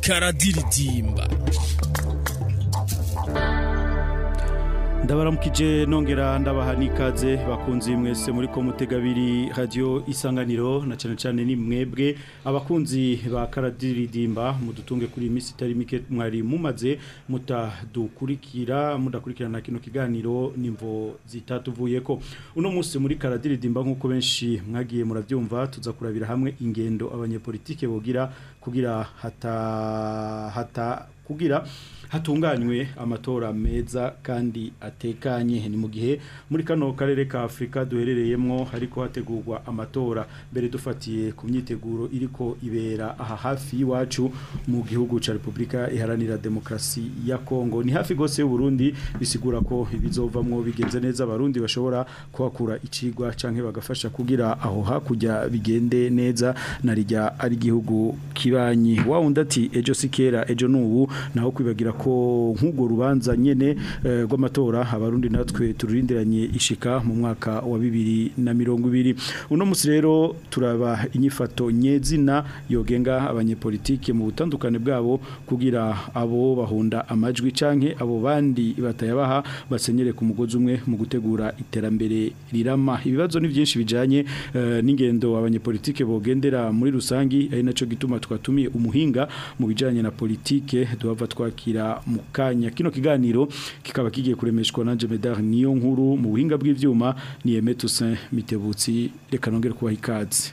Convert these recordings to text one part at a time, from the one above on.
karadiridimba ndabaramukije nongera ndabaha bakunzi mwese muri ko Radio isanganiro na cyane cyane ni mwebwe abakunzi ba karadiridimba mudutunge kuri iyi itari mike mwari mumaze mutadukurikira mudakurikirana kino kiganiro nimvo zitatuvuye ko uno munsi muri karadiridimba nk'uko benshi mwagiye murabyumva tuza kurabira hamwe ingendo abanyepolitike bogira kugira hata hata kugira hatunganywe amatora meza kandi atekanye ni mu gihe muri kano karere ka afurika duherereyemo ariko hategurwa amatora mbere dufatiye ku myiteguro iriko ibera aha hafi y'iwacu mu gihugu cya repubulika iharanira demokrasi ya kongo ni hafi rwose Burundi bisigura ko ibizovamwo bigenze neza abarundi bashobora kuhakura icigwa canke bagafasha kugira aho hakurya bigende neza na rijya ari igihugu kibanyi wa wundi ati ejo si kera ejo n'ubu naho kwibagira ko nk'urwo rubanza nyine eh, rw'amatora abarundi natwe tururindiranye ishika mu mwaka wa bibiri na mirongo ibiri uno munsi rero turaba inyifato nyezina yogenga abanyepolitike mu butandukane bwabo kugira abo bahunda amajwi canke abo bandi batayabaha basenyere ku mugozi umwe mu gutegura iterambere rirama ibibazo ni byinshi bijanye eh, n'ingendo abanyepolitike bogendera muri rusangi ari naco gituma twatumiye umuhinga mu bijyanye na politike duhava twakira mu kanya kino kiganiro kikaba kigiye kuremeshwa na Medard niyo nkuru mu buhinga bw'ibyuma ni Emetusin Mitebutsi reka nongere kubaha ikaze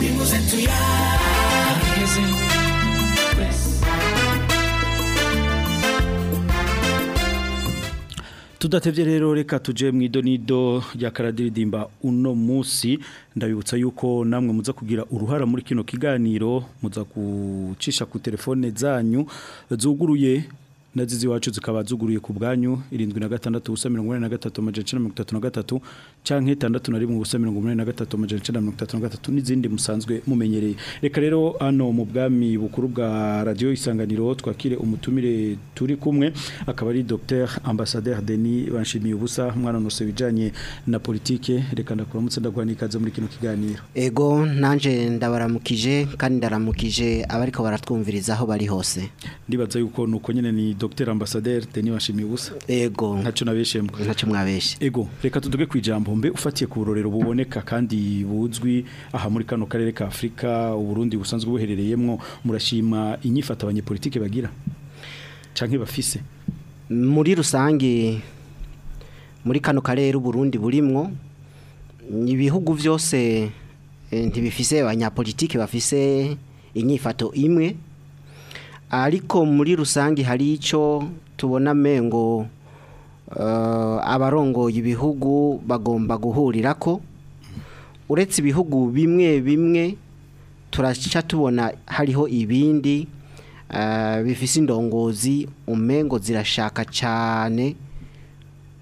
vivimos en tu ya. tudatebye rero reka tuje mu idonido karadiridimba uno munsi ndabibutsa yuko namwe muza kugira uruhara muri kino kiganiro muza gucisha ku telefone zanyu zuguruye nazizi wacu zikaba zuguruye ku bwanyu irindwi na gatandatu ubusa na gatatu amajana icenda na gatatu cyangwa itandatu na rimwe n'izindi musanzwe mumenyereye reka rero hano mu bwami bukuru bwa radio isanganiro twakire umutumire turi kumwe akaba ari dr ambasaderi denis banshimiye ubusa mwana nose bijyanye na politike reka ndakuramutse ndaguha muri kino kiganiro ego nanjye ndabaramukije kandi ndaramukije abariko baratwumviriza aho bari hose ndibaza yuko nuko nyine ni dr ambasaderi denis banshimiye ubusa ego ntacyo nabeshye ntacyo mwabeshye ego reka tuduge ku ijambo inkombe ufatiye ku burorero buboneka kandi buzwi aha muri kano karere ka Afurika uburundi busanzwe buherereyemo murashima inyifato abanyepolitike bagira canke bafise muri rusange muri kano karere uburundi burimwo ibihugu byose eh, ntibifise abanyapolitike bafise inyifato imwe ariko muri rusange hari icyo tubona amengo Eh, abarongoye ibihugu bagomba guhurira ko uretse ibihugu bimwe bimwe turashya tubona hariho ibindi eh, bifise indongozi umengo zirashaka cyane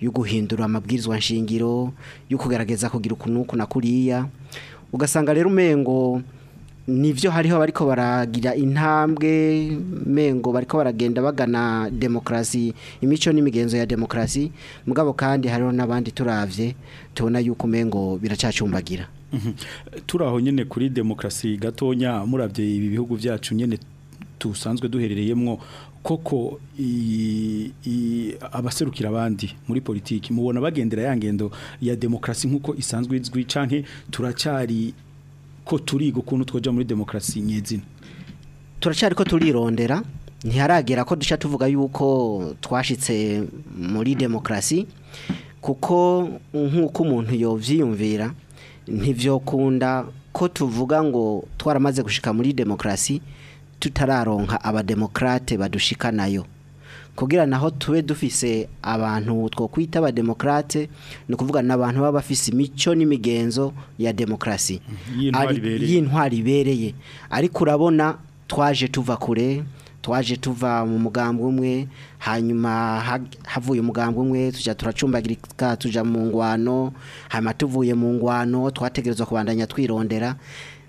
yo guhindura amabwirizwa nshingiro yo kugerageza kugira ukuntu na kuriya ugasanga rero umengo nivyo hariho bariko baragira intambwe mengo bariko baragenda bagana demokrasi imico n'imigenzo ya demokrasi mugabo kandi hariho nabandi turavye tubona yuko mengo biracacumbagira mhm. turaho nyene kuri demokrasi gatonya muravye ibi bihugu byacu nyene tusanzwe duherereyemo koko abaserukira abandi muri politiki mubona bagendera yangendo ya demokrasi nk'uko isanzwe izwi cyangwa turacyari ko turiga ukuntu twajya muri demokrasi nyezina turacyari ko turirondera ntiharagera ko dushya tuvuga yuko twashitse muri demokrasi, kuko nk'uko umuntu yo vyiyumvira ntibyokunda ko tuvuga ngo twaramaze gushika muri demokrasi, tutararonka badushika nayo kugira naho tube dufise abantu two kwita abademokrate ni ukuvuga n'abantu baba bafise imico n'imigenzo ya demokrasi mm-hmm. y'intwari ibereye ariko urabona twaje tuva kure twaje tuva mu mugambwe umwe hanyuma havuye umugambwe umwe tujya turacumbagirika tujya mu ngwano hanyuma tuvuye mu ngwano twategerezwa kubandanya twirondera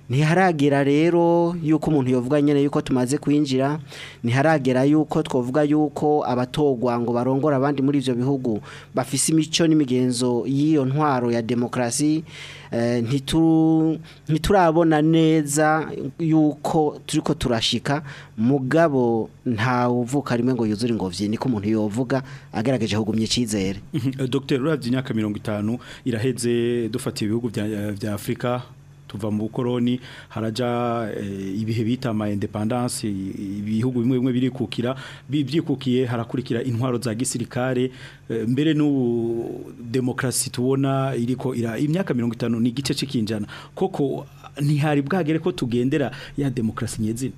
ntiharagira rero yuko umuntu yavuga nyine yuko tumaze kwinjira ntiharagera yuko twavuga yuko abatogwa ngo barongora abandi muri ibyo bihugu bafise imico n'imigenzo y'iyo ntwaro ya demokrasi eh, ntiturabona neza yuko turi turashika mugabo ntawe uvuka rimwe ngo yuzure ingobyi niko umuntu yovuga agaragaje hugumye icyizere mhm. Dr urabye imyaka mirongo itanu iraheze dufatiye ibihugu bya afurika tuva mu bukoroni haraja eh, ibihe bita ma independance ibihugu bimwe bimwe birikukira byikukiye harakurikira intwaro za gisirikare eh, mbere n'ubu demokrasi tubona iriko ira imyaka 50 ni gice cikinjana koko ntihari bwagere ko tugendera ya demokrasi nyezina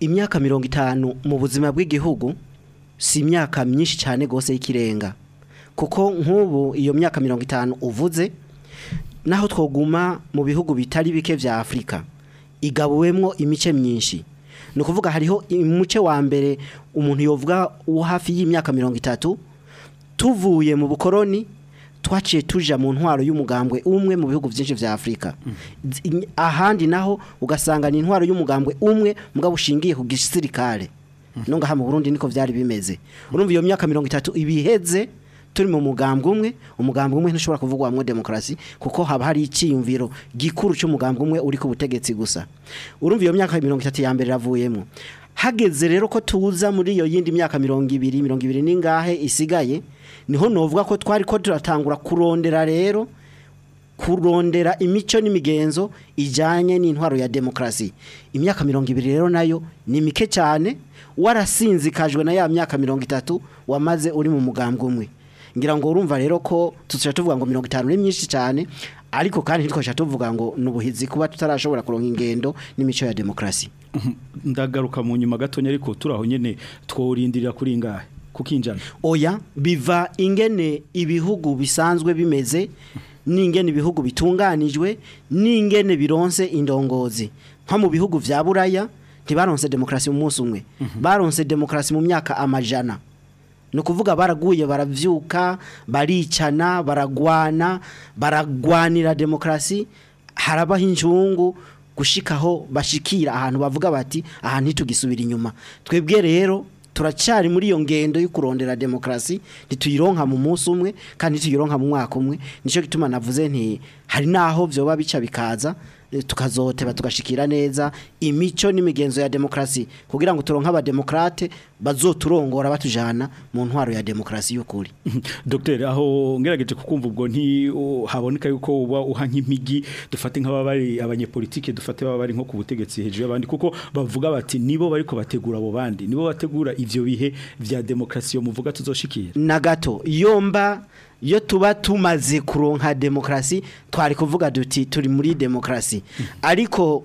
imyaka 50 mu buzima bw'igihugu si imyaka myinshi cyane gose y'ikirenga kuko nk'ubu iyo myaka 50 uvuze naho twoguma mu bihugu bitari bike vya Afrika igabuwemo imice myinshi ni ukuvuga hariho umuce wa mbere umuntu yovuga uwo hafi y'imyaka mirongo itatu tuvuye mu bukoloni twaciye tuja mu ntwaro y'umugambwe umwe mu bihugu byinshi vya Afrika mm. ahandi naho ugasanga ni intwaro y'umugambwe umwe mugabo ushingiye ku gisirikare mm. no ngaha mu Burundi niko byari bimeze mm. urumva iyo myaka 30 ibiheze turi mu mugambwe umwe umugambwe umwe ntushobora kuvugwa wamwe demokarasi kuko haba hari icyiyumviro gikuru cy'umugambwe umwe uri ku butegetsi gusa urumva iyo myaka mirongo itatu ya mbere iravuyemo hageze rero ko tuza muri iyo yindi myaka mirongo ibiri mirongo ibiri n'ingahe isigaye niho novuga ko twari ko turatangura kurondera rero kurondera imico n'imigenzo ijyanye n'intwaro ya demokarasi imyaka mirongo ibiri rero nayo ni mike cyane warasinzikajwe na ya myaka mirongo itatu wamaze uri mu mugambwe umwe ngira ngo urumva rero ko tuzajya tuvuga ngo mirongo itanu ni myinshi cyane ariko kandi ntitwashya tuvuga ngo n’ubuhizi kuba tutarashobora kuronka ingendo n'imico ya demokrasi ndagaruka mu nyuma gatonya ariko turi aho nyine tworindirira kuri ingahe kukinjana oya biva ingene ibihugu bisanzwe bimeze n'ingene ibihugu bitunganijwe n'ingene bironse indongozi nko mu bihugu bya buraya ntibaronse demokrasi mu munsi umwe mhm. baronse demokrasi mu myaka amajana ni ukuvuga baraguye barabyuka baricana baragwana baragwanira demokarasi harabaho incungu gushikaho bashikira ahantu bavuga bati ahantu ntitugisubira inyuma twebwe rero turacyari muri iyo ngendo yo kurondera demokarasi ntituyironka mu munsi umwe kandi ntituyironka mu mwaka umwe nicyo gituma navuze nti hari naho byoba bica bikaza tukazoteba tugashikira neza imico n'imigenzo ya demokrasi kugira ngo turonke abademokrate bazoturongora batujana mu ntwaro ya demokrasi y'ukuri Dr aho ngerageje kukumva ubwo nti haboneka yuko uba uha nk'imigi dufate bari abanyepolitike dufate baba bari nko ku butegetsi hejuru y'abandi kuko bavuga bati nibo bariko bategura abo bandi nibo bategura ivyo bihe vya demokrasi yo muvuga tuzoshikira na gato yomba iyo tuba tumaze kuronka demokarasi twari kuvuga duti turi muri demokarasi ariko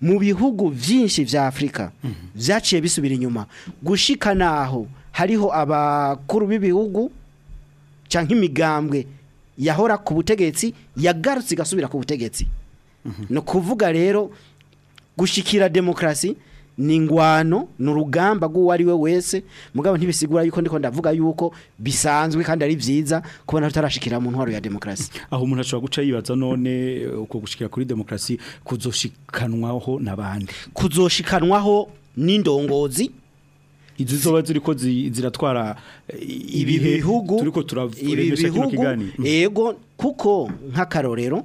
mu bihugu byinshi bya afurika byaciye bisubira inyuma gushika naho hariho abakuru b'ibihugu cyangwa imigambwe yahora ku butegetsi yagarutse igasubira ku butegetsi mhm. ni ukuvuga rero gushyikira demokarasi ni nurugamba ni urugamba ari we wese mugabo ntibisigura yuko ndiko ndavuga yuko bisanzwe kandi ari byiza kubona tutarashikira mu ntwaro ya demokrasi aho umuntu ashobora guca yibaza none uko gushikira kuri demokrasi kuzoshikanwaho n'abandi kuzoshikanwaho n'indongozi izo zoba ziri ziratwara eh, ibi turiko turavuga kino kigani yego mm. kuko nk'akarorero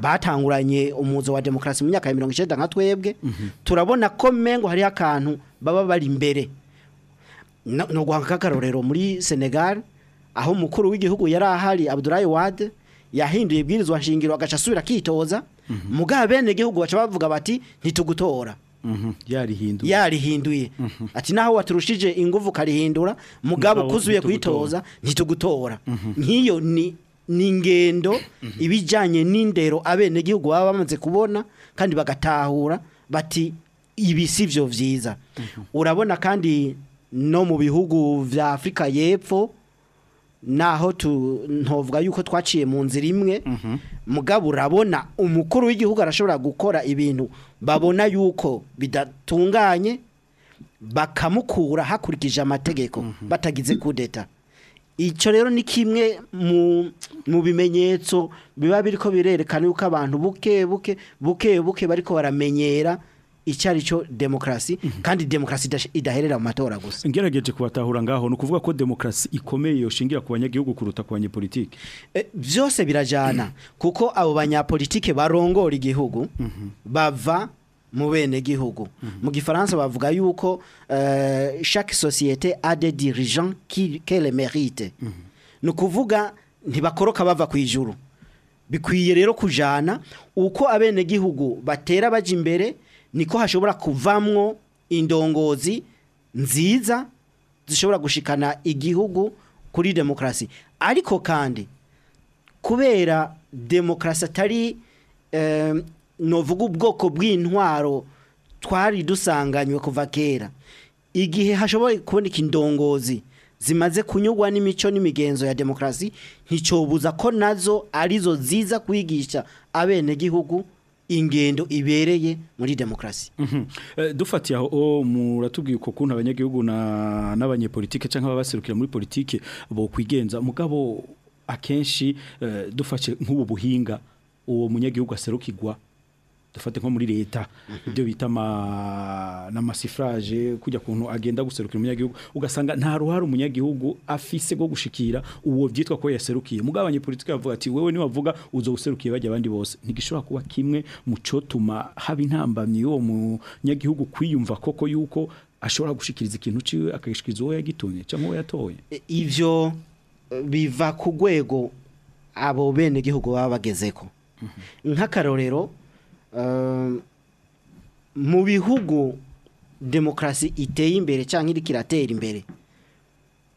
batanguranye umuzo wa demokarasi mu myaka ya mirongo icyenda nka twebwe turabona ko mengo hari akantu baba bari imbere no guhanga k'akarorero muri senegal aho mukuru w'igihugu yari ahari abudurayi wade yahinduye ibwirizwa nshingiro agaca asubira akitoza mhm. mugabe bene gihugu baca bavuga bati ntitugutora mhm. yarihinduye mhm. ati naho waturushije ingufu karihindura mugabo kuzuye kuyitoza ntitugutora nk'iyo ni ni ingendo ibijyanye n'indero abenegihugu baba bamaze kubona kandi bagatahura bati ibisi si byo byiza urabona kandi no mu bihugu bya Afurika y'epfo naho ntuvuga yuko twaciye mu nzira imwe mhm. mugabo urabona umukuru w'igihugu arashobora gukora ibintu babona yuko bidatunganye bakamukura hakurikije amategeko mhm. batagize kudeta icyo rero ni kimwe mu bimenyetso biba biri ko birerekana yuko abantu buke buke buke buke bariko baramenyera icyo ari cyo demokarasi mhm. kandi demokarasi idaherera mu matora gusa ngerageje kubatahura ngaho ni ukuvuga ko demokarasi ikomeye yoshingira ku banyagihugu kuruta ku banyepolitike eh, byose birajyana mm. kuko abo banyapolitike barongora igihugu mhm. bava mu bene gihugu mhm. mu gifaransa bavuga yuko eh, chaque société a des dirigeants qu'elle mérite ni ukuvuga ntibakoroka bava ku ijuru bikwiye rero kujyana uko abenegihugu batera bajya imbere niko hashobora kuvamwo indongozi nziza zishobora gushikana igihugu kuri demokrasi ariko kandi kubera demokrasi atari novuga ubwoko bw'intwaro twari dusanganywe kuva kera igihe hashoboye kuboneka indongozi zimaze kunyugwa n'imico n'imigenzo ya demokrasi nticyobuza ko nazo arizo ziza kwigisha abenegihugu ingendo ibereye muri demokarasi mhm. eh, dufatiye aho muratubwiye uko kuntu abanyagihugu n'abanyepolitike cyangwa abaserukira muri politiki bo kwigenza mugabo akenshi eh, dufashe nk'ubu buhinga uwo munyagihugu aserukirwa dufate nko muri leta mhm. ibyo bita n'amasifuraje kujya kuntu agenda guserukira umunyagihugu ugasanga nta ruhare umunyagihugu afise rwo gushikira uwo byitwa ko yaserukiye mugabanye politiki yavuga ati wowe niwavuga uzo userukiye bajya abandi bose ntigishobora kuba kimwe mu cyotuma haba intambamyi y'uwo munyagihugu kwiyumva koko yuko ashobora gushikiriza ikintu ciwe akagishikiriza uwo yagitumye cyangwa uwo yatoye e, ivyo e, biva ku rwego abo bene gihugu baba bagezeko mhm. nk'akarorero Ehm, mu bihugu demokarasi iteye imbere cyangwa iri kiratera imbere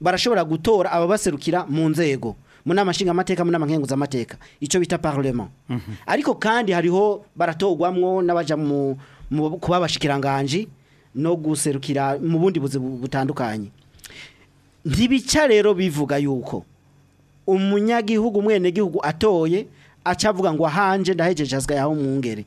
barashobora gutora ababaserukira mu nzego mu nama nshingamateka mu nama nkenguzamateka icyo bita parlement mhm. ariko kandi hariho baratogwamwo n’abajya mu kuba abashikiranganje no guserukira mu bundi buzima butandukanye ntibica rero bivuga yuko umunyagihugu umwenegihugu atoye acavuga ngo ahanje ndahejeje yaho mu ngeri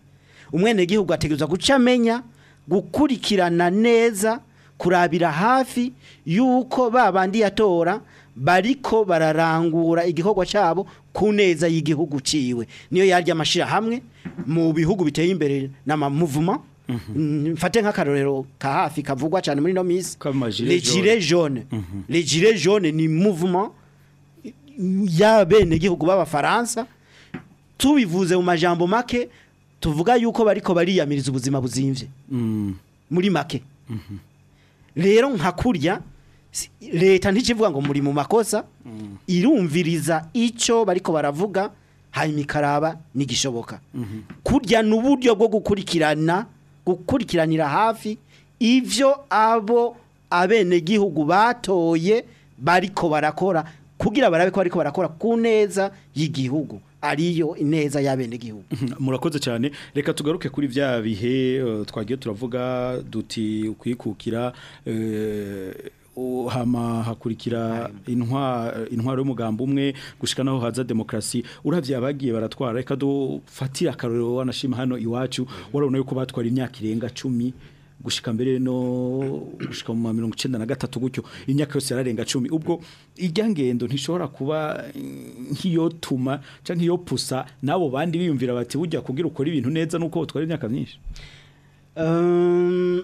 umwenegihugu ategereza guca amenya gukurikirana neza kurabira hafi y'uko babandi yatora bariko bararangura igikorwa cyabo kuneza neza ciwe niyo yarya amashira hamwe mu bihugu biteye imbere n'amamuvuma mhm. mfate nk'akarorero ka hafi kavugwa cyane muri no miss les gilets jaunes mhm. les gilets jaunes ni mouvement y'abenegihugu b'abafaransa tubivuze mu majambo make tuvuga yuko bariko bariyamiriza ubuzima buzimvye mm. muri make mhm. rero nkakurya leta ntikivuga ngo muri mu makosa mm. irumviriza icyo bariko baravuga hanyuma ikaraba n'igishoboka mm-hmm. kurya n’uburyo bwo gukurikirana gukurikiranira hafi ibyo abo abenegihugu batoye bariko barakora kugira barabe ko bariko barakora ku neza y'igihugu ariyo ineza y'abenegihugu mhm. murakoze cyane reka tugaruke kuri bya bihe eh, twagiye turavuga duti ukwikukira eh, uhama hakurikira intwaro y'umugambi umwe gushika naho haza demokarasi urabye abagiye baratwara reka dufatire akarorero wanashima hano iwacu mm. warabona yuko batwara imyaka irenga cumi gushika mbere no gushika mu 1993 gucyo imyaka yose yararenga 10 ubwo ijyangendo ntishobora kuba nk'iyotuma canke yopusa nabo bandi biyumvira bati bujya kugira ukora ibintu neza nuko twari imyaka myinshi um,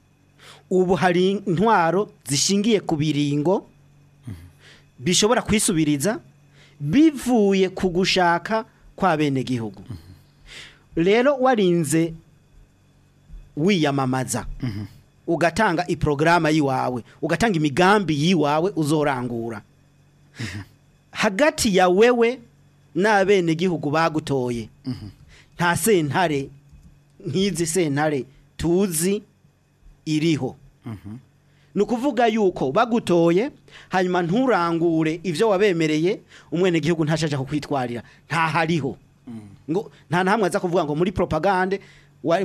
ubu hari intwaro zishingiye ku biringo bishobora kwisubiriza bivuye ku gushaka kwa bene gihugu rero warinze wiyamamaza ugatanga iporogaramu y'iwawe ugatanga imigambi y'iwawe uzorangura hagati ya wewe na n'abenegihugu bagutoye nta sentare nk'izi sentare tuzi iriho ni ukuvuga yuko bagutoye hanyuma nturangure ibyo wabemereye umwenegihugu ntashaje kukwitwarira ntahariho ngo nta namwe aza kuvuga ngo muri propagande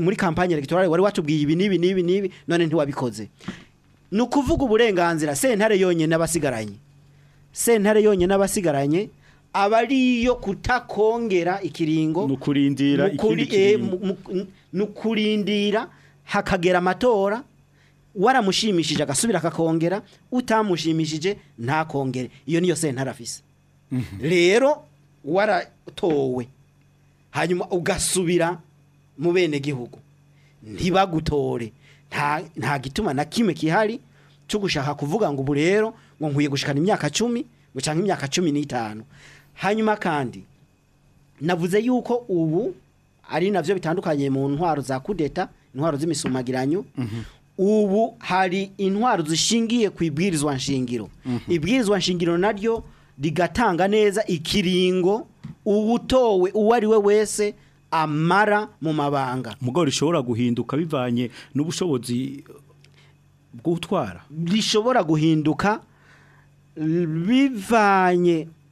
muri kampanye electorale wari watubwiye ibi n'ibi n'ibi n'ibi none ntiwabikoze ni ukuvuga uburenganzira sentare yonyine n'abasigaranye sentare yonyine n'abasigaranye aba ari kutakongera ikiringo ni ukurindira eh, hakagera amatora waramushimishije agasubira akakongera utamushimishije ntakongere iyo niyo sentare afise mhm. rero waratowe hanyuma ugasubira mu bene gihugu ntibagutore nta gituma na kimwe kihari cyo gushaka kuvuga ngo ubu rero ngo nkwiye gushikana imyaka cumi ngo cyangwa imyaka cumi n'itanu hanyuma kandi navuze yuko ubu ari nabyo bitandukanye mu ntwaro za kudeta intwaro z'imisumagiranyo mhm. ubu hari intwaro zishingiye ku ibwirizwa nshingiro mhm. ibwirizwa nshingiro naryo rigatanga neza ikiringo uwutowe uwo ari we wese amara mu mabanga mugo rishobora guhinduka bivanye n'ubushobozi bw'utwara rishobora guhinduka bivanye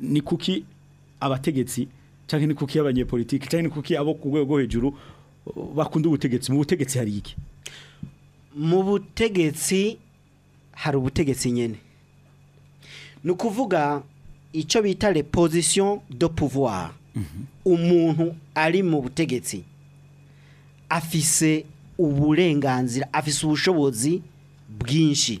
ni kuki abategetsi cyangwa ni kuki abanyepolitiki cyangwa ni kuki abo ku rwego hejuru bakunda ubutegetsi mu butegetsi hari iki mu butegetsi hari ubutegetsi nyine ni ukuvuga icyo bita repozisiyo do pouvoir mhm. umuntu ari mu butegetsi afise uburenganzira afise ubushobozi bwinshi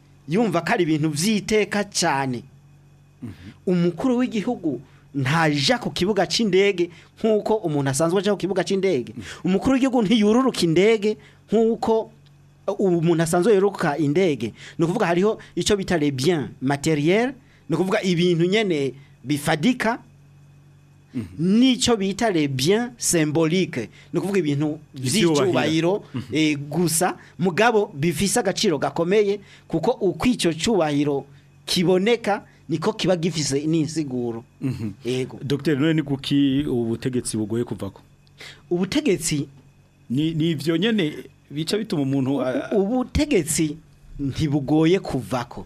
yumva ko ari ibintu by'iteka cyane mhm. umukuru w'igihugu ntaja ku kibuga cy'indege nk'uko umuntu asanzwe ajya ku kibuga cy'indege umukuru w'igihugu ntiyururuka indege nk'uko umuntu asanzwe yeruka indege ni ukuvuga hariho icyo bitare bien materiel ni kuvuga ibintu nyene bifadika mhm. n'icyo bitare bien symbolique ni ukuvuga ibintu by'icyubahiro mhm. eh, gusa mugabo bifisa agaciro gakomeye kuko uko icyo cyubahiro kiboneka niko kiba gifise n'insiguro mhm. yego dogiteri none ni kuki ubutegetsi bugoye kuvako ubutegetsi ni ibyo nyene bica bituma umuntu ubutegetsi ntibugoye kuvako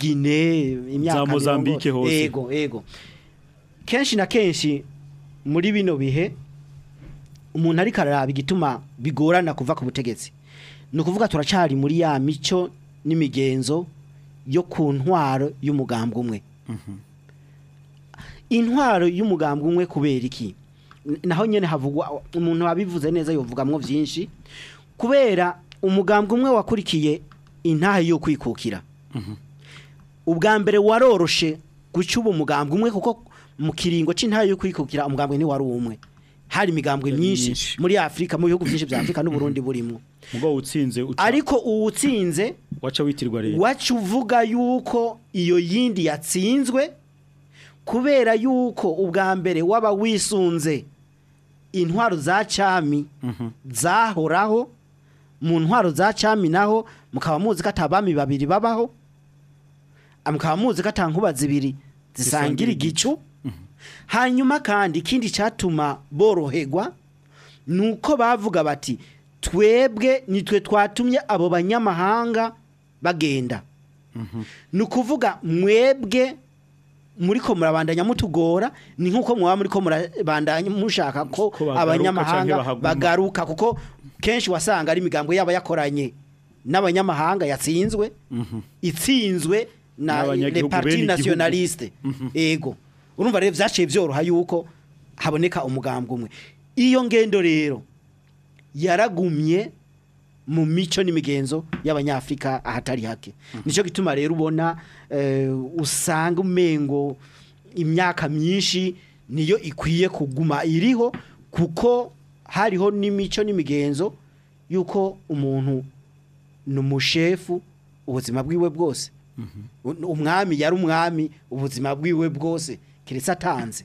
Guinea imyaka za Mozambique hose yego kenshi na kenshi muri bino bihe umuntu ariko araraba igituma bigorana kuva ku butegetsi ni ukuvuga turacyari muri ya mico n'imigenzo yo ku ntwaro y'umugambwe umwe mhm. intwaro y'umugambwe umwe kubera iki naho nyine havugwa umuntu wabivuze neza yovugamo byinshi kubera umugambwe umwe wakurikiye intahe yo kwikukira mhm. ubwa mbere waroroshe guca ubu umugambwe umwe kuko mu kiringo c'intara yo kwikukira umugambwe ni wari umwe hari imigambwe myinshi muri Afrika mu bihugu byinshi bya Afrika n'u Burundi burimo mugo utsinze ariko uwutsinze waca witirwa rero waca uvuga yuko iyo yindi yatsinzwe kubera yuko ubwa mbere waba wisunze intwaro za cami mhm. zahoraho mu ntwaro za cami naho mukaba muzi ko babiri babaho mukaba muzi ko atankuba zisangira igicu hanyuma kandi ikindi cyatuma boroherwa nuko bavuga bati twebwe nitwe twatumye abo banyamahanga bagenda mhm. ni ukuvuga mwebwe muri ko murabandanya mutugora ni nk'uko mwaba muri ko murabandanya mushaka ko abanyamahanga bagaruka kuko kenshi wasanga ari imigambi yaba yakoranye n'abanyamahanga yatsinzwe mhm. itsinzwe na reparti nasiyonalisite yego mhm. urumva rero byaciye byoroha yuko haboneka umugambwe umwe iyo ngendo rero yaragumye mu mico n'imigenzo y'abanyafurika ahatari hake mhm. nicyo gituma rero ubona eh, usanga umengo imyaka myinshi niyo ikwiye kuguma iriho kuko hariho n'imico n'imigenzo y'uko umuntu ni umushefu ubuzima bwiwe bwose mhm. umwami yari umwami ubuzima bwiwe bwose keretse atanze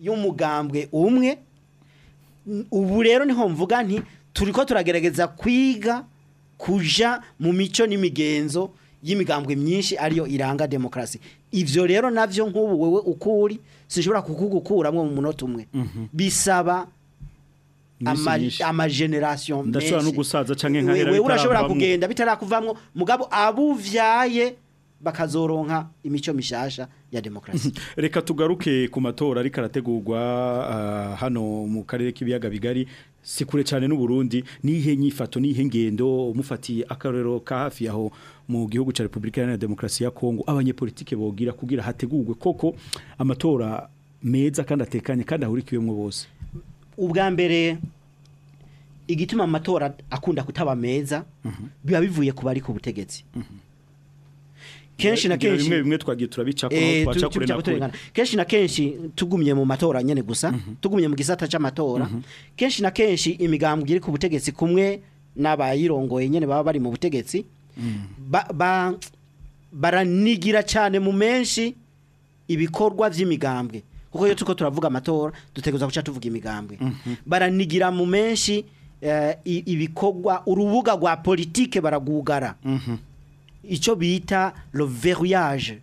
y'umugambwe umwe ubu rero niho mvuga nti turi turagerageza kwiga kuja mu mico n'imigenzo y'imigambwe myinshi ariyo iranga demokarasi ibyo rero nabyo nk'ubu wowe uko uri sinshobora mu munota umwe mhm. bisaba amagenerasiyo menshi no gusaza cyangwa inka wewe urashobora kugenda bitarakuvamo mugabo abuvyaye bakazoronka imico mishasha ya demokarasi reka tugaruke ku matora ariko arategurwa ah, hano mu karere k'ibiyaga bigari si kure cyane n'uburundi n'ihe nyifato n'ihe ngendo umufatiye akarero ka hafi yaho mu gihugu cya repubulika iharanira demokrasi ya kongo abanyepolitike bogira kugira hategurwe koko amatora meza kandi atekanye kandi ahurikiwemo bose ubwa mbere igituma amatora akunda kutaba meza mhm. biba bivuye ku bari ku butegetsi mhm. kenshi na kenshi bimwe bimwe twagiye turabica ko eh, na kenshi na kenshi tugumye mu matora nyene gusa mhm. tugumye mu gisata c'amatora mm kenshi na kenshi imigambwe iri ku butegetsi kumwe n'abayirongoye nyene baba bari mu butegetsi mhm. ba, baranigira cyane mu menshi ibikorwa by’imigambwe kuko iyo tuko turavuga amatora dutegereza guca tuvuga imigambwe mhm. baranigira mu menshi eh, ibikorwa urubuga rwa politike baragugara icyo bita roveruyaje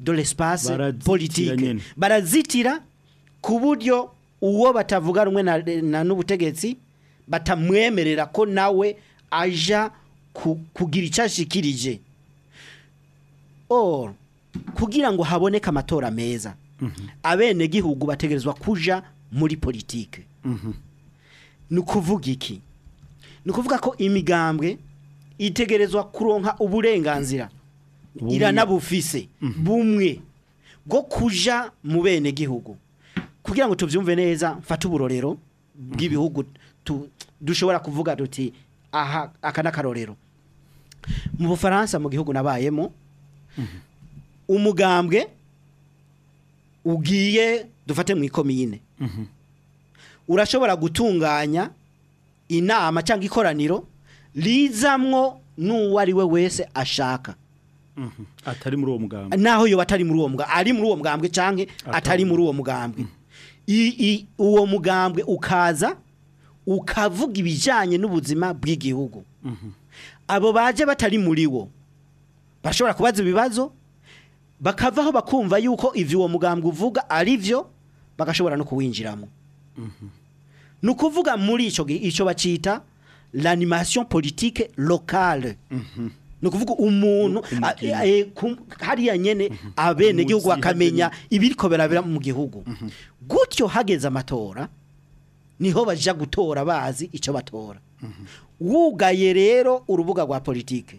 do l'espace politike barazitira ku buryo uwo batavuga rumwe na n'ubutegetsi batamwemerera ko nawe aja kugira icyo ashikirije kugira ngo haboneke amatora meza mhm. abenegihugu bategerezwa kuja muri politike mhm. ni ukuvuga iki ni ukuvuga ko imigambwe itegerezwa kuronka uburenganzira iranabufise mhm. bumwe bwo kuja mu bene gihugu kugira ngo tubyumve neza mfate uburorero bw'ibihugu dushobora kuvuga duti aha aka n'akarorero mu bufaransa mu gihugu nabayemo mhm. umugambwe ugiye dufate mu ikomine mhm. urashobora gutunganya inama cyangwa ikoraniro rizamwo n'uwo ari we wese ashaka mm-hmm. atari muri uwo mugambwe naho yoba atari muri uwo mugambwe ari muri uwo mugambwe cyangwa atari muri uwo mugambwe mm-hmm. uwo mugambwe ukaza ukavuga ibijyanye n'ubuzima bw'igihugu mm-hmm. abo baje batari muri wo bashobora kubaza ibibazo bakavaho bakumva yuko ibyo uwo mugambwe uvuga ari byo bagashobora no kuwinjiramo ni ukuvuga muri gihe icyo bacita l'animation politike locale mhm. ni ukuvuga umuntu eh, hariya nyine mhm. abenegihugu akamenya ibiri birabera mu gihugu mhm. gutyo hageze amatora niho bajya gutora bazi icyo batora wugaye rero urubuga rwa politike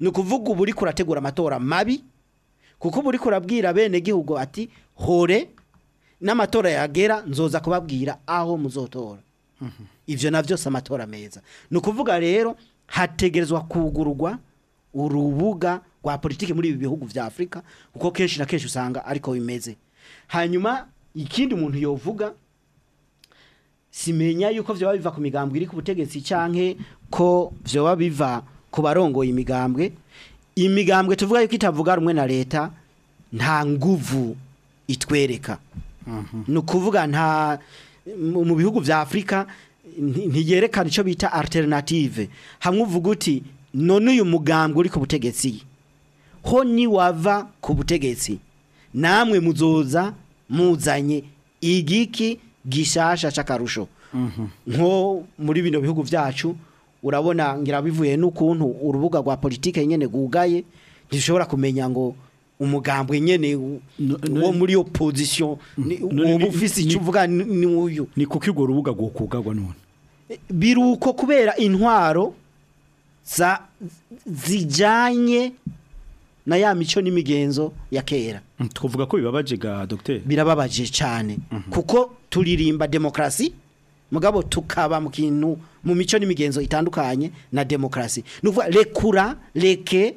ni ukuvuga ubu kurategura amatora mabi kuko buri kurabwira bene gihugu ati hore n'amatora yagera nzoza kubabwira aho muzotora Mm-hmm. ibyo na byose amatora meza ni ukuvuga rero hategerezwa kugurwa urubuga rwa politiki muri ibi bihugu bya afurika uko kenshi na kenshi usanga ariko bimeze hanyuma ikindi umuntu yovuga simenya yuko byaba biva ku migambwe iri ku butegetsi cyangwa ko byaba biva ku barongoye imigambwe imigambwe tuvuga yuko itavuga rumwe na leta nta nguvu itwereka mm-hmm. ni ukuvuga nta mu bihugu bya Afrika ntiyerekana icyo bita alternative hamwe uvuga uti none uyu mugambwe uri ku butegetsi ho ni wava ku butegetsi namwe muzoza muzanye igiki gishasha cy'akarusho mhm. nko muri bino bihugu byacu urabona ngira bivuye n'ukuntu urubuga rwa politiki nyine rwugaye ntidushobora kumenya ngo Umugambo nyene wo muri yo position ubu ufise uvuga ni uyu ni kuko igwo rubuga gukugagwa none e, biruko kubera intwaro za zijanye na ya mico n'imigenzo ya kera mm, tuvuga ko bibabaje ga docteur birababaje cyane mhm. kuko turirimba demokrasi mugabo tukaba mu kintu mu mico n'imigenzo itandukanye na demokrasi nuvuga rekura leke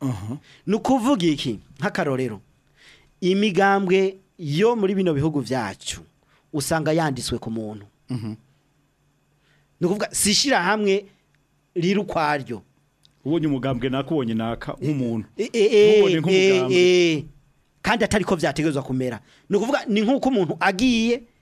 uh-huh. ni ukuvuga iki nk'akarorero imigambwe yo muri bino bihugu byacu usanga yanditswe ku muntu mhm. ni ukuvuga si ishyirahamwe riri ukwaryo ubonye umugambwe nakubonye naka nk'umuntu nk'ubone eh, eh, eh, kandi atari ko byategerezwa kumera ni ukuvuga ni nk'uko umuntu agiye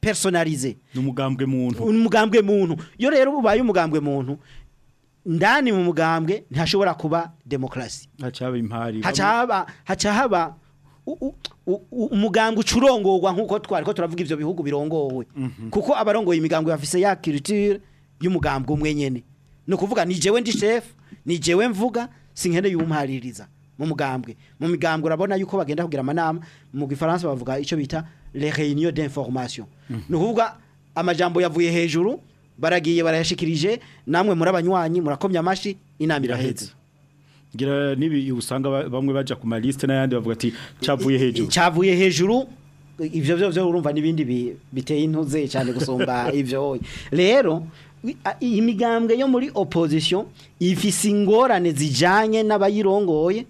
personalize ni umugambwe muntu ni umugambwe muntu iyo rero ubaye umugambwe muntu ndani mu mugambwe ntashobora kuba demokarasi hacaba impari hacaba hacaba umugambwe ucurongorwa nk'uko twari ko turavuga ibyo bihugu birongowe mhm. kuko abarongoye imigambi bafise ya kirutire y'umugambwe umwe nyine ni ukuvuga ni jewe ndi chef ni jewe mvuga si nkene y'umhaririza mu mugambwe mu migambwe urabona yuko bagenda kugira amanama mu gifaransa bavuga icyo bita reyiniyo d'information mhm. ni amajambo yavuye hejuru baragiye barayashikirije namwe muri abanywanyi mashi amashyi inama ngira n'ibi usanga bamwe bajya ku malisite n'ayandi bavuga ati cyavuye hejuru cyavuye hejuru ibyo byo urumva n'ibindi biteye intuze cyane gusumba ibyo rero imigambwe yo muri opposition ifisi ingorane zijanye n'abayirongoye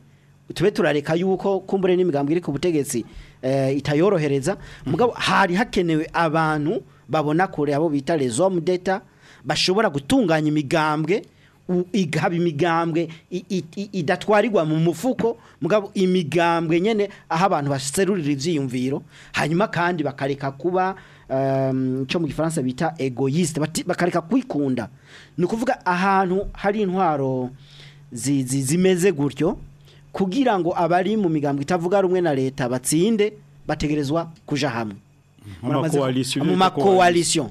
tube turareka yuko kumbure n'imigambwe iri ku butegetsi Eh, itayorohereza mm-hmm. mugabo hari hakenewe abantu babona kure abo bita rezomu deta bashobora gutunganya imigambwe igaba imigambwe idatwarirwa mu mufuko mugabo imigambwe nyine aho abantu baserurira ibyiyumviro hanyuma kandi bakareka kuba ehm, icyo mu gifaransa bita egoyisite bakareka kwikunda ni ukuvuga ahantu hari intwaro zimeze gutyo kugira ngo abari mu migambo itavuga rumwe na leta batsinde bategerezwa kuja hamwe mu makoalisiyo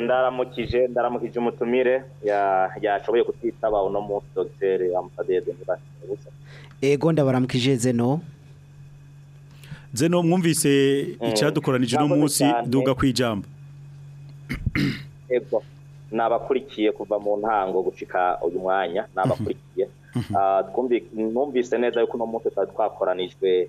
ndaramukije ndaramukije umutumire yashoboye kutitaba uno munsi dogiteri amusadeye yego ndabaramukije zeno zeno mwumvise icyadukoranije uno mm. munsi duga ku yego nabakurikiye kuva mu ntango gucika uyu mwanya nabakurikiye numvise ah, neza yuko uno munsi twari twakoranijwe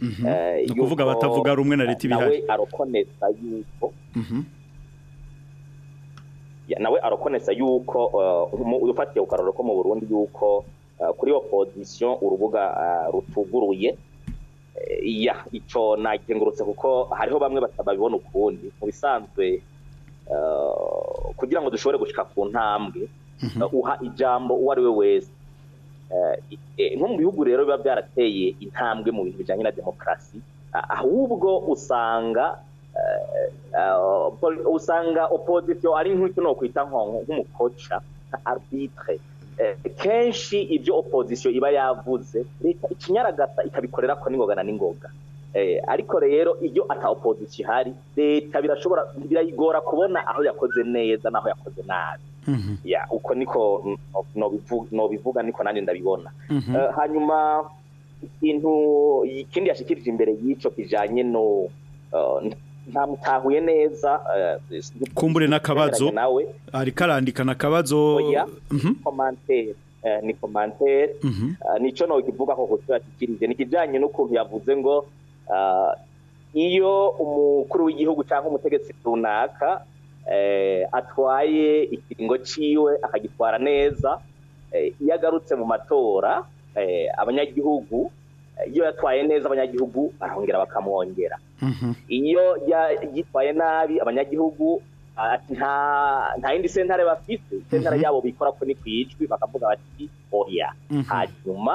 mhm. eh, ni ukuvuga abatavuga rumwe na leta ibihari nawe arokonesa yuko mhm. nawe arokonesa yuko eh, ufatiye ku ko mu burundi yuko kuri opozisiyo urubuga rutuguruye iya icyo nagengurutse kuko hariho bamwe batababibona ukundi mu bisanzwe kugira ngo dushobore gushyika ku ntambwe Mm-hmm. uha ijambo uwo ari we wese eh, eh, nko mu bihugu rero biba byarateye intambwe mu bintu bijyanye na demokarasi ah, ahubwo usanga eh, usanga opozisiyo ari nk'icyo nokwita nk'umukoca nka arbitire kenshi ibyo opozisiyo iba yavuze leta ikinyaragasa ikabikorera ko n'ingoga na n'ingoga Eh, ariko rero iyo ata opozisiyo ihari leta birashobora birayigora kubona aho yakoze neza n'aho yakoze nabi mhm. uko niko nobivuga niko nanjye ndabibona mhm. eh, hanyuma ikintu ikindi yashikirije imbere y'icyo kijyanye no eh, ntamutahuye neza kumbure n'akabazo ari karandikana kabazo oh, mhm. ni komantere nicyo ntabwo ko kuko ni ikijyanye n'ukuntu yavuze ngo Ah, iyo umukuru w'igihugu cyangwa umutegetsi runaka eh, atwaye ikiringo cyiwe akagitwara neza eh, iyo agarutse mu matora eh, abanyagihugu iyo yatwaye neza abanyagihugu barongera bakamwongera mhm. iyo yitwaye nabi abanyagihugu ah, nta yindi sentare bafite sentare mhm. yabo bikora ko ni ku ijwi bakavuga bati oya mhm. hanyuma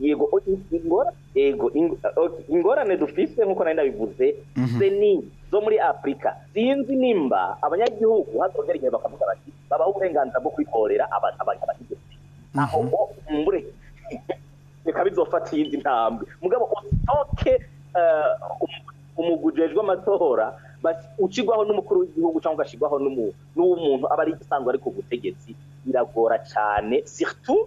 yego ingorane dufite nk'uko nari ndabivuze mhm. se ni zo muri afurika sinzi nimba abanyagihugu hazongera igihe bakavuga bati babaho uburenganzira bwo kwikorera abategetsi mhm. aho mbure reka bizofata iyindi ntambwe mugabo utoke eh, um, umugujejwe amatora ucigwaho n'umukuru w'igihugu cyangwa ugashyirwaho n'umuntu aba ari igisanzwe ariko ubutegetsi biragora cyane surtout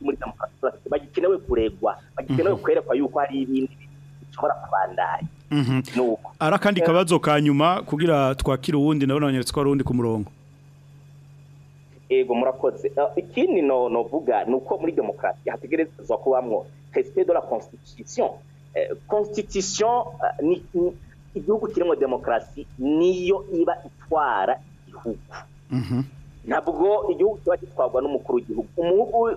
muri demokarasi bagikenewe kuregwa bagikenewe mhm. kwerekwa yuko hari ibindi bishobora kubandanya Mhm. ara kandi kabazo ka nyuma kugira twakire uwundi nawe nanyeretse ko ku murongo ego murakoze eh, ikindi novuga ni uko muri demokarasi hategerezwa kubamwo resite de la constitution eh, constitution eh, ni igihugu kirimo demokarasi niyo iba itwara igihugu mhm. ntabwo igihugu kiba gitwarwa n'umukuru w'igihugu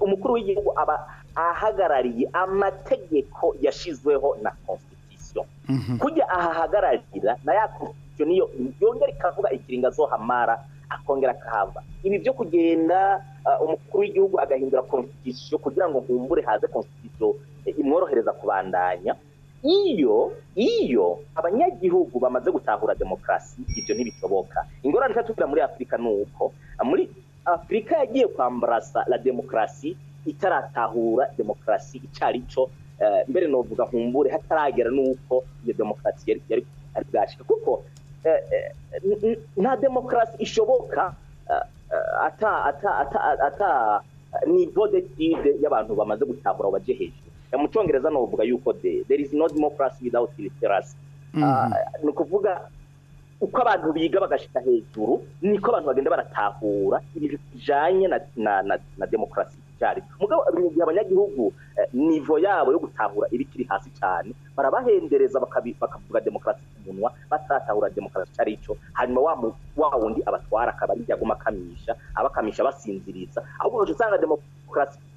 umukuru w'igihugu aba ahagarariye amategeko yashyizweho na constitution corruption kujya ahahagararira na ya corruption niyo yongera ikavuga ikiringa zo hamara akongera akahava ibi byo kugenda uh, umukuru w'igihugu agahindura constitution kugira ngo nkumbure haze constitution eh, imworohereza kubandanya iyo iyo abanyagihugu bamaze gutahura demokarasi ibyo ntibishoboka ingorane itatubwira muri afurika ni uko uh, muri afurika yagiye kwambarasa la demokarasi itaratahura demokarasi icyari cyo Eh, mbere novuga nkumbure hataragera n'uko iyo demokarasi yari bwashika kuko eh, eh, nta demokarasi ishoboka ata ata ata y'abantu bamaze gutahura baje hejuru mu cyongereza novuga yuko there is no democracy without literacy mhm. ni ukuvuga uko abantu biga bagashika hejuru niko abantu bagenda baratahura ibintu bijanye na na na, na demokarasi cyari mugabo gihe abanyagihugu eh, nivo yabo yo gutahura ibikiri hasi cyane barabahendereza bakavuga demokarasi ku munwa bataratahura demokarasi ari icyo hanyuma wa wundi abatwara akaba ari aguma akamisha abakamisha basinziriza ahubwo usanga demokarasi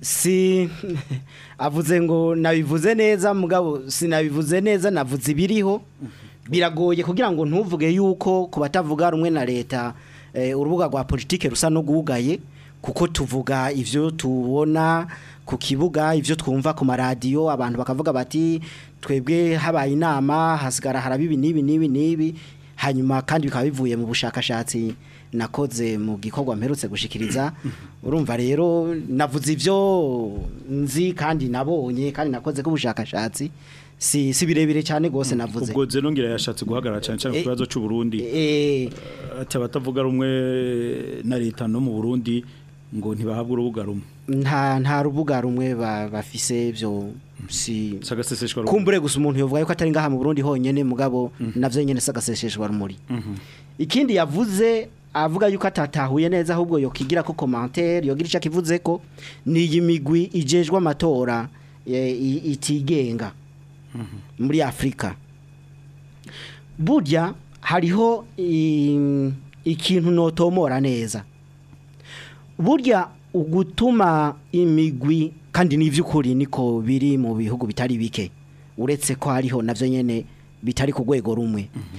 si avuze ngo nabivuze neza mugabo sinabivuze neza navuze ibiriho mm -hmm. biragoye kugira ngo ntuvuge yuko kubatavuga rumwe na leta eh, urubuga rwa politike rusa no guhugaye kuko tuvuga ibyo tubona ku kibuga ibyo twumva ku maradiyo abantu bakavuga bati twebwe habaye inama hasigara haraba n'ibi n'ibi n'ibi hanyuma kandi bikaba bivuye mu bushakashatsi nakoze mu gikorwa mperutse gushikiriza urumva rero navuze ibyo nzi kandi nabonye kandi nakoze ko k'ubushakashatsi si si birebire cyane gose mm. navuze ubwo ze nongira yashatse guhagarara cyane cyane kubazo cy'u Burundi eh, eh, eh. abatavuga rumwe na leta no mu Burundi ngo ntibahabwe urubuga rumwe nta nta rubuga rumwe bafise byo si mm. kumbure gusa umuntu yovuga yuko atari ngaha mu Burundi honyene mugabo mm. navyo nyene sagaseseshwa rumuri mm-hmm. ikindi yavuze avuga yuko atatahuye neza ahubwo yo kigira ko commentaire yogira icyo kivuze ko ni imigwi igejwe amatora e, itigenga mhm. muri Afrika burya hariho ikintu notomora neza burya ugutuma imigwi kandi n'iby'ukuri niko biri mu bihugu bitari bike uretse ko hariho nabyo nyine bitari ku rwego rumwe mhm.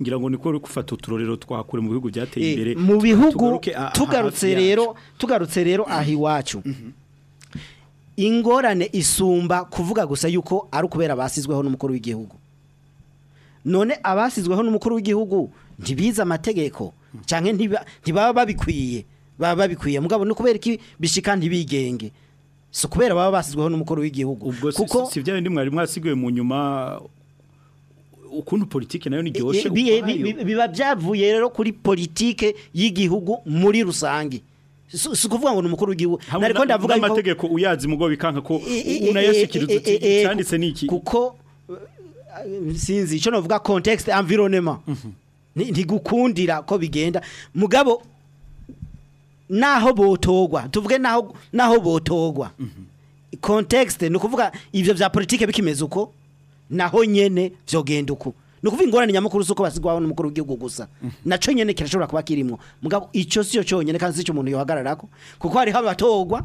ngira ngo niko gufata uturorero twakure mu bihugu byateye eh, imbere mu bihugu tugarutse rero tugarutse rero aho iwacu mm-hmm. ingorane isumba kuvuga gusa yuko ari kubera basizweho n'umukuru w'igihugu none abasizweho n'umukuru w'igihugu ntibize amategeko mm-hmm. cyangwa ntibaba babikwiye baba babikwiye mugabo ni ukubera iki bishika ntibigenge si ukubera baba basizweho n'umukuru w'igihugu kuko si byari ndi mwari mwasigaye mu nyuma ukuntu politike nayo niryoshye biba byavuye rero kuri politike y'igihugu muri rusange si ukuvuga ngo ni umukuru w'igihugu nariko ndavuga yuko amategeko uyazi mugobe kanka ko unayashikiriza cyanditse niki kuko eh, sinzi ico novuga context environnement mhm. ntigukundira ko bigenda mugabo naho botogwa tuvuge naho naho botogwa mhm. context ni ukuvuga ivyo vya politike bikimeze uko naho nyene vyogenda uko nukuvuga ingorane nyamukuru z’uko basigwaho n'umukuru w'igihugu gusa mm. naco nyene kirashobora kuba kirimo mugabo ico siyo conyene kandi sico umuntu yohagararako kuko hariho abatogwa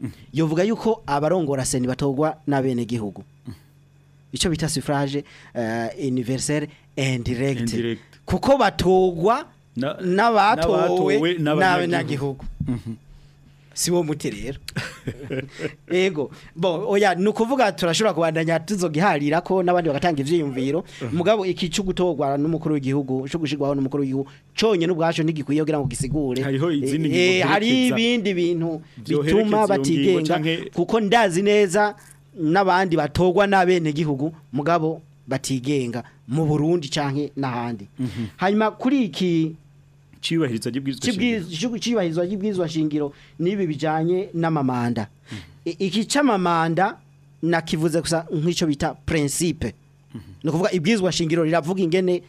mm. yovuga yuko abarongora seni mm. eh, batogwa na n'abenegihugu icyo bita sifuraje and endiregiti kuko batogwa n'abatowe n'abenegihugu si wo muti rero yego bo oya ni ukuvuga turashobora kubandanya tuzogiharira ko n'abandi bagatanga ivyiyumviro mugabo iki cyo gutogwara n'umukuru w'igihugu cyo gushigwaho n'umukuru w'igihugu conye n'ubwacu ntigikwiye kugira ngo gisigure eh hari ibindi bintu bituma batigenga kuko ndazi neza n'abandi batogwa n'abene gihugu mugabo batigenga mu Burundi canke n'ahandi mhm. hanyuma kuri iki cyubahirizwa cy'ibwirizwa cy'ibwirizwa shingiro n'ibi bijyanye n'amamanda iki cy'amamanda nakivuze gusa nk'icyo bita prinsipe mhm. ni ukuvuga ibwirizwa shingiro riravuga ingene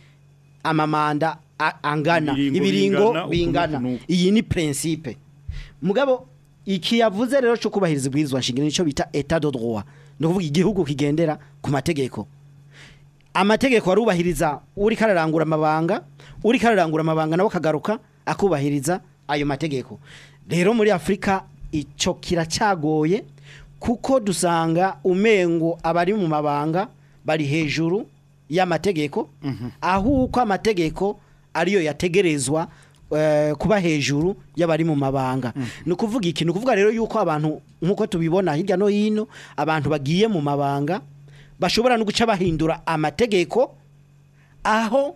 amamanda angana ibiringo bingana iyi ni prinsipe mugabo iki yavuze rero cyo kubahiriza ibwirizwa shingiro nicyo bita etat de droit ni ukuvuga igihugu kigendera ku mategeko amategeko arubahiriza uri kararangura amabanga uri kararangura amabanga nawe akagaruka akubahiriza ayo mategeko rero muri afurika icyo kiracagoye kuko dusanga umengo abari mu mabanga bari hejuru y'amategeko mhm. ahuko amategeko ariyo yategerezwa eh, kuba hejuru y'abari mu mabanga mhm. ni ukuvuga iki ni ukuvuga rero yuko abantu nk'uko tubibona hirya no hino abantu bagiye mu mabanga bashobora no guca bahindura amategeko aho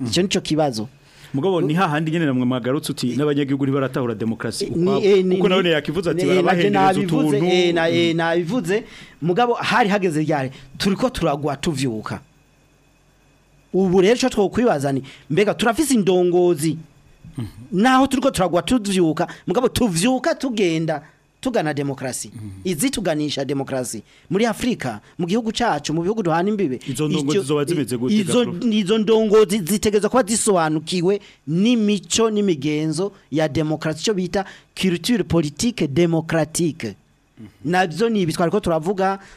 mm. icyo ni kibazo mugabo ni hahandi nyene namwe mwagarutse uti n'abanyagihugu baratahura demokarasi eh, uko nabone yakivuze ati barabahendereza eh, utuntu eh, mm. nabivuze mugabo hari hageze ryari turiko turagwa tuvyuka ubu rero cyo twokwibazani mbega turafise indongozi mm-hmm. naho turiko turagwa tuvyuka mugabo tuvyuka tugenda tugana demokarasi izituganisha demokrasi muri Afrika mu gihugu cyacu mu bihugu duhana imbibe izo ndongozi zitegeza kuba zisobanukiwe n'imico n'imigenzo ya demokarasi icyo bita kiritire politike demokaratike nabyo ni ibi twari turavuga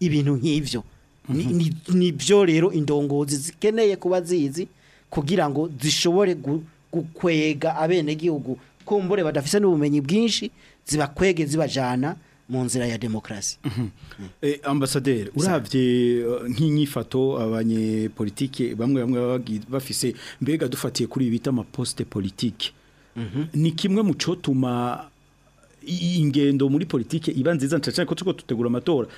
ibintu nk'ibyo ni byo mhm. rero indongozi zikeneye kuba zizi kugira ngo zishobore gukwega abene gihugu kumbure badafite n'ubumenyi bwinshi zibakwege zibajana, mu nzira ya demokarasi mhm. mm. eh, ambasaderi urabye eh, nk'inyifato abanyepolitike bamwe bamwe bafise mbega dufatiye kuri ibi bita amaposite politike mhm. ni kimwe mu cyotuma ingendo muri politike iba nziza nshya ko turi dutegura amatora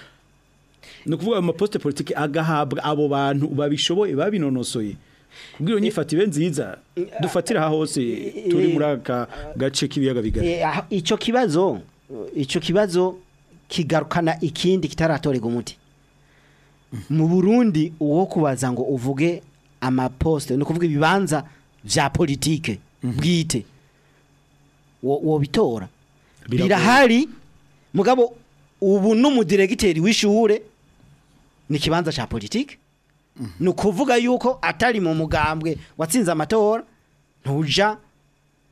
ni ukuvuga amaposite politike agahabwa abo bantu babishoboye babinonosoye kubwira nyifatire nziza dufatira hose turi muri aka gace k'ibiyaga bigari eh, icyo kibazo icyo kibazo kigarukana ikindi kitaratorega umuti mu burundi uwo kubaza ngo uvuge amaposite ni ukuvuga ibibanza bya politike mhm. bwite wo bitora birahari mugabo ubu n'umudiregiteri w'ishure ni ikibanza cya politiki mhm. ni ukuvuga yuko atari mu mugambwe watsinze amatora ntuja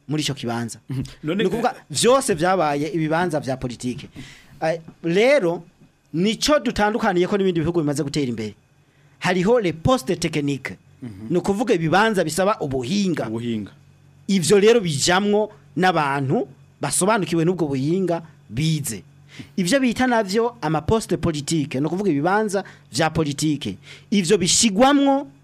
muri icyo kibanza mhm. ni ukuvuga byose byabaye ibibanza bya politiki rero eh, nicyo dutandukaniye ko n'ibindi bihugu bimaze gutera imbere hariho poste tekinike mhm. ni ukuvuga ibibanza bisaba ubuhinga ibyo rero bijamwo n'abantu basobanukiwe n'ubwo buhinga bize ibyo bita nabyo amaposite politike ni ukuvuga ibibanza bya politike ibyo bishyirwamwo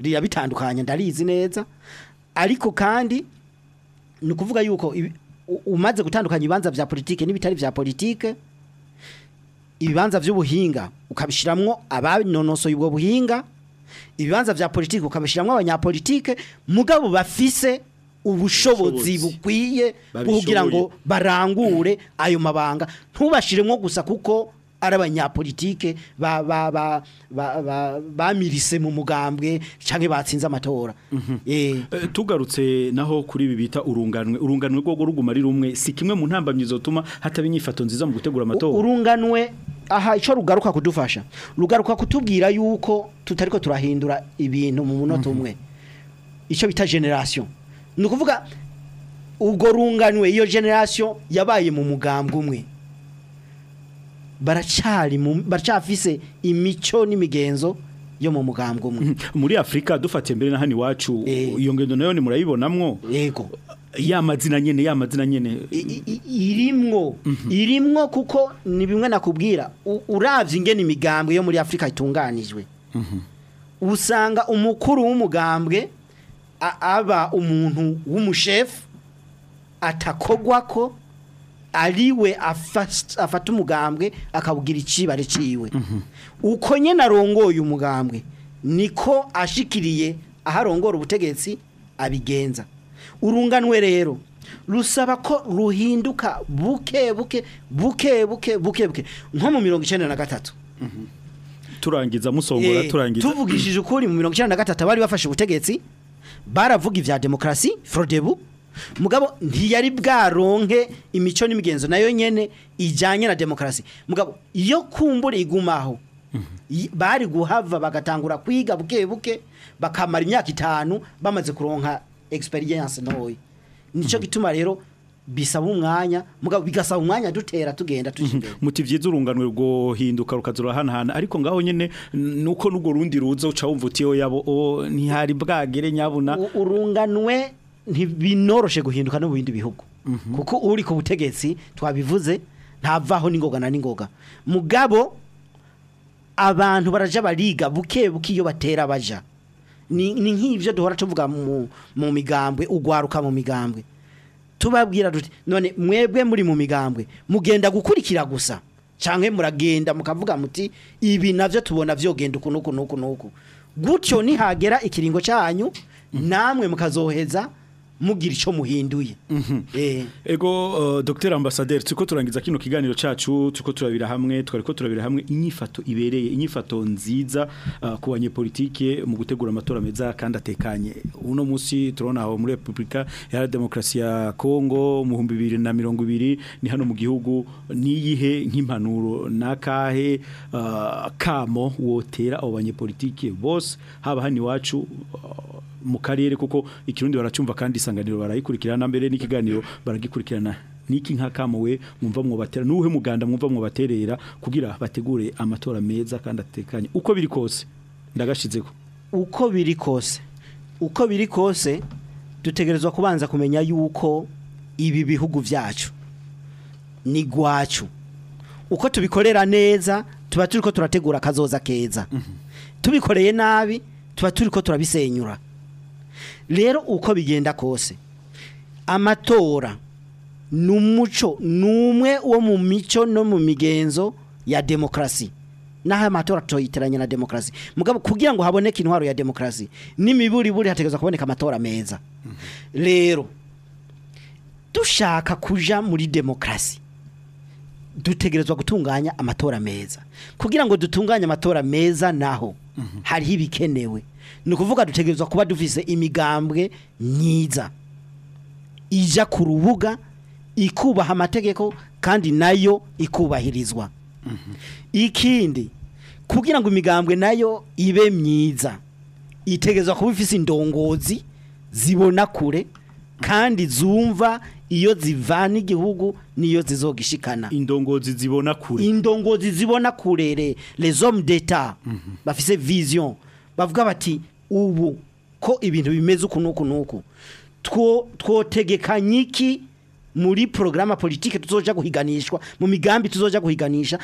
riya bitandukanye ndarizi neza ariko kandi ni ukuvuga yuko umaze gutandukanya ibibanza bya politike n'ibitari bya politike ibibanza by'ubuhinga ukabishyiramo abanonosoye yubwo buhinga ibibanza bya politiki ukabishyiramo abanyapolitike mugabo bafise ubushobozi bukwiye kugira ngo barangure ayo mabanga ntubashiremo gusa kuko ari abanyapolitike bamirise mu mugambwe cyangwa batsinze amatora mhm. eh. Eh, tugarutse naho kuri ibi bita urunganwe urunganwe rwo ruguma ari rumwe si kimwe mu ntambamyi zituma hataba nziza mu gutegura amatora urunganwe aha icyo rugaruka kudufasha rugaruka kutubwira yuko tutariko turahindura ibintu mu munota mhm. umwe icyo bita generation ni ukuvuga ubwo runganwe iyo generation yabaye mu mugambwe umwe baracyari baracyafise imico n'imigenzo yo mu mugambwe umwe muri afurika dufatiye mbere na hano iwacu eh. iyo ngendo nayo nimurayibonamwo yego ya mazina nyine ya irimwo mhm. irimwo kuko ni bimwe nakubwira urabye ingena imigambwe yo muri afurika itunganijwe mhm. usanga umukuru w'umugambwe aba umuntu w'umushefu atakogwa ko Aliwe afata umugambwe akabugira ikibare ciwe mhm. uko nyine arongoye umugambwe niko ashikiriye aho ubutegetsi abigenza urunganwe rero rusaba ko ruhinduka buke buke buke buke buke buke nko mu mirongo na gatatu mhm. turangiza musongora eh, turangiza tuvugishije ukuri mu mirongo icyenda bafashe ubutegetsi baravuga ibya demokarasi forodebu mugabo ntiyari bwaronke imico n'imigenzo nayo nyene ijyanye na demokarasi mugabo iyo kumbura igumaho mhm. bari guhava bagatangura kwiga buke buke bakamara imyaka itanu bamaze kuronka experience ntoya nicyo mhm. gituma rero bisaba umwanya mugabo bigasaba umwanya dutera tugenda mhm. tujye muti byiza urunganwe guhinduka rukazura hanahana ariko ngaho nyene nuko nugo rundi ruzo uca wumva utiyo yabo ntihari bwagere nyabuna urunganwe ntibinoroshe guhinduka no bindi bihugu mhm. kuko uri ku butegetsi twabivuze ntavaho n'ingoga na n'ingoga mugabo abantu baraja bariga buke buke iyo batera baja ni nk'ibyo duhora tuvuga mu mu migambwe ugwaruka mu migambwe tubabwira duti none mwebwe muri mu migambwe mugenda gukurikira gusa cyangwa muragenda mukavuga muti ibi nabyo tubona byogenda uku n'uku n'uku n'uku gutyo nihagera ikiringo cyanyu mhm. namwe mukazoheza mugira icyo muhinduye mhm. eh. ego eh, dr ambasaderi turi ko turangiza kino kiganiro cyacu turi turabira hamwe twari ko turabira hamwe inyifato ibereye inyifato nziza eh, ku banyepolitike mu gutegura amatora meza kandi atekanye uno musi turabona aho muri repubulika ya demokarasi ya kongo mu bihumbi na mirongo ibiri ni hano mu gihugu niyihe nk'impanuro n'akahe kamo wotera abo banyepolitike bose haba hano iwacu mu karere kuko ikirundi baracyumva kandi isanganiro barayikurikirana na mbere n'ikiganiro baragikurikirana niki nka kamuwe mwumva mwobatera nuwe muganda mwumva mwobaterera kugira bategure amatora meza kandi atekanye uko biri kose ndagashizeko uko biri kose uko biri kose dutegerezwa kubanza kumenya yuko ibi bihugu byacu ni gwacu uko tubikorera neza tuba turiko turategura kazoza keza mhm. tubikoreye nabi tuba turiko turabisenyura rero uko bigenda kose amatora ni umuco ni wo mu mico no mu migenzo ya demokrasi n'aho amatora tuyitiranye na demokrasi mugabo kugira ngo haboneke intwaro ya demokrasi n’imiburi buri hategereza kuboneka amatora meza rero mhm. dushaka kuja muri demokrasi dutegerezwa gutunganya amatora meza kugira ngo dutunganye amatora meza naho mhm. hariho ibikenewe ni ukuvuga dutegerezwa kuba duvise imigambwe myiza ija ku rubuga ikubaha amategeko kandi nayo ikubahirizwa mhm. ikindi kugira ngo imigambwe nayo ibe myiza itegezwa kuba ifise indongozi zibona kure kandi zumva iyo zivana igihugu niyo zizogishikana indongozi zibona kure indongozi zibona kurere les hommes d'etat mhm. bafise vision bavuga bati ubu ko ibintu bimeze uku n'uku n'uku twotegekanye iki muri porogaramu politiki tuzoja guhiganishwa mu migambi tuzoja guhiganisha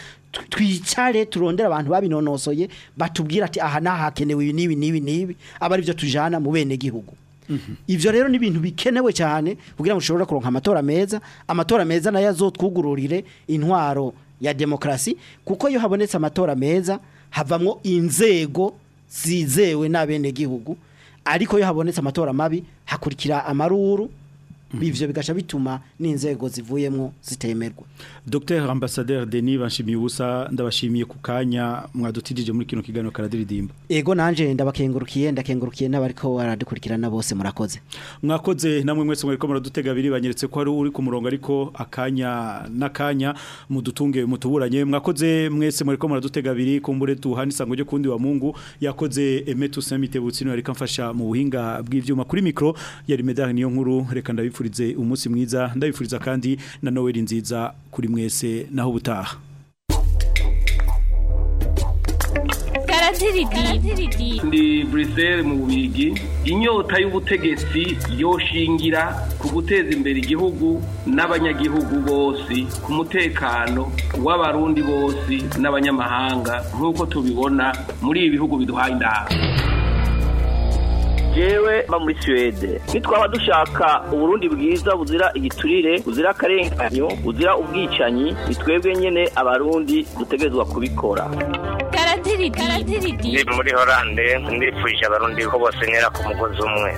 twicare turondera abantu babinonosoye batubwira ati aha naha hakenewe ibi n'ibi n'ibi n'ibi aba aribyo tujana mu bene gihugu mhm. ibyo rero ni ibintu bikenewe cyane kugira ngo ushobore kuronka amatora meza amatora meza nayo azotwugururire intwaro ya demokrasi kuko iyo habonetse amatora meza havamwo inzego zizewe n'abenegihugu ariko yo habonetse amatora mabi hakurikira amaruru Mhm. bivyo bigasha bituma n'inzego zivuyemo zitemerwa Dr Ambassadeur Denis Banshimibusa ndabashimiye ku kanya mwadutijije muri kino kiganiro karadiridimba Ego nanje ndabakengurukiye ndakengurukiye n'abariko baradukurikirana bose murakoze Mwakoze namwe mwese mweriko muradutega biri banyeretse ko ari uri ku murongo ariko akanya nakanya mudutunge mutuburanye mwakoze mwese mweriko muradutega biri kumbure tuhanisango ryo kundi wa Mungu yakoze Emetu Samite Butsino ariko amfasha mu buhinga bw'ivyuma kuri mikro yari medani yo nkuru reka ndabipfu ndabifurize umunsi mwiza ndabifuriza kandi na Noel nziza kuri mwese naho ubutaha ndi buruseli mu bigi inyota y'ubutegetsi yoshingira ku guteza imbere igihugu n'abanyagihugu bose ku mutekano w'abarundi bose n'abanyamahanga nk'uko tubibona muri ibi bihugu biduhaye inama jewe mba muri suwede nitwaba dushaka uburundi bwiza buzira igiturire buzira akarenganyo buzira ubwicanyi ni twebwe abarundi dutegerezwa kubikora ni muri horande ndifuje abarundi ko bose ntera ku mugozi umwe